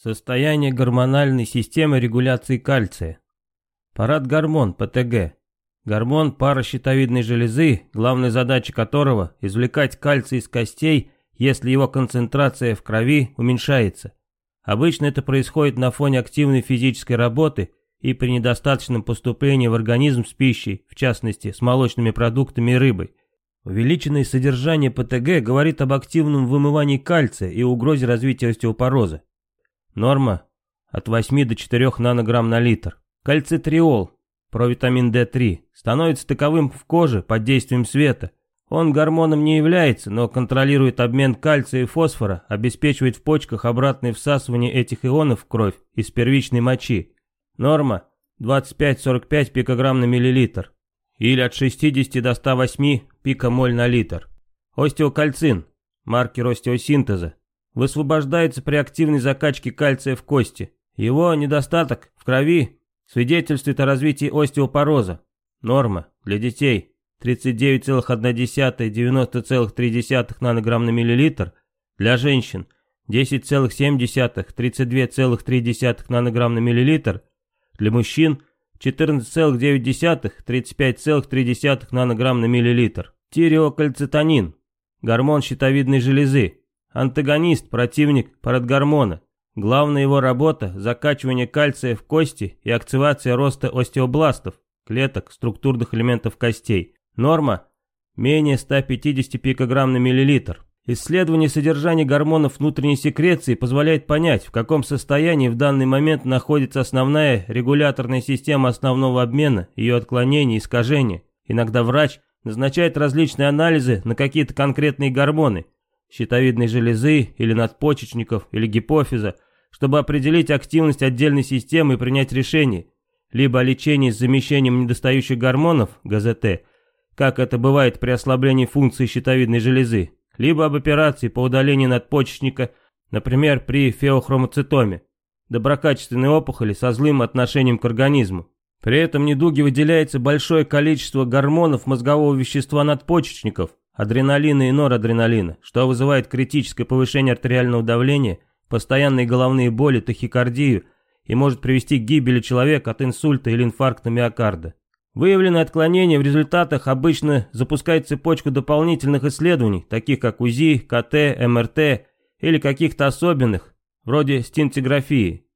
Состояние гормональной системы регуляции кальция. Парад-гормон, ПТГ. Гормон паращитовидной железы, главная задача которого – извлекать кальций из костей, если его концентрация в крови уменьшается. Обычно это происходит на фоне активной физической работы и при недостаточном поступлении в организм с пищей, в частности, с молочными продуктами и рыбой. Увеличенное содержание ПТГ говорит об активном вымывании кальция и угрозе развития остеопороза. Норма от 8 до 4 нанограмм на литр. Кальцитриол, провитамин D3, становится таковым в коже под действием света. Он гормоном не является, но контролирует обмен кальция и фосфора, обеспечивает в почках обратное всасывание этих ионов в кровь из первичной мочи. Норма 25-45 пикограмм на миллилитр. Или от 60 до 108 пикомоль на литр. Остеокальцин, маркер остеосинтеза, высвобождается при активной закачке кальция в кости. Его недостаток в крови свидетельствует о развитии остеопороза. Норма для детей 39,1-90,3 нанограмм на миллилитр, для женщин 10,7-32,3 нанограмм на миллилитр, для мужчин 14,9-35,3 нанограмм на миллилитр. Тиреокальцитонин, гормон щитовидной железы, Антагонист, противник парадгормона. Главная его работа – закачивание кальция в кости и активация роста остеобластов, клеток, структурных элементов костей. Норма – менее 150 пикограмм на миллилитр. Исследование содержания гормонов внутренней секреции позволяет понять, в каком состоянии в данный момент находится основная регуляторная система основного обмена, ее отклонения, искажения. Иногда врач назначает различные анализы на какие-то конкретные гормоны – щитовидной железы или надпочечников или гипофиза, чтобы определить активность отдельной системы и принять решение, либо о лечении с замещением недостающих гормонов, ГЗТ, как это бывает при ослаблении функции щитовидной железы, либо об операции по удалению надпочечника, например, при феохромоцитоме, доброкачественной опухоли со злым отношением к организму. При этом недуге выделяется большое количество гормонов мозгового вещества надпочечников, адреналина и норадреналина, что вызывает критическое повышение артериального давления, постоянные головные боли, тахикардию и может привести к гибели человека от инсульта или инфаркта миокарда. Выявленное отклонение в результатах обычно запускает цепочку дополнительных исследований, таких как УЗИ, КТ, МРТ или каких-то особенных, вроде стентиграфии.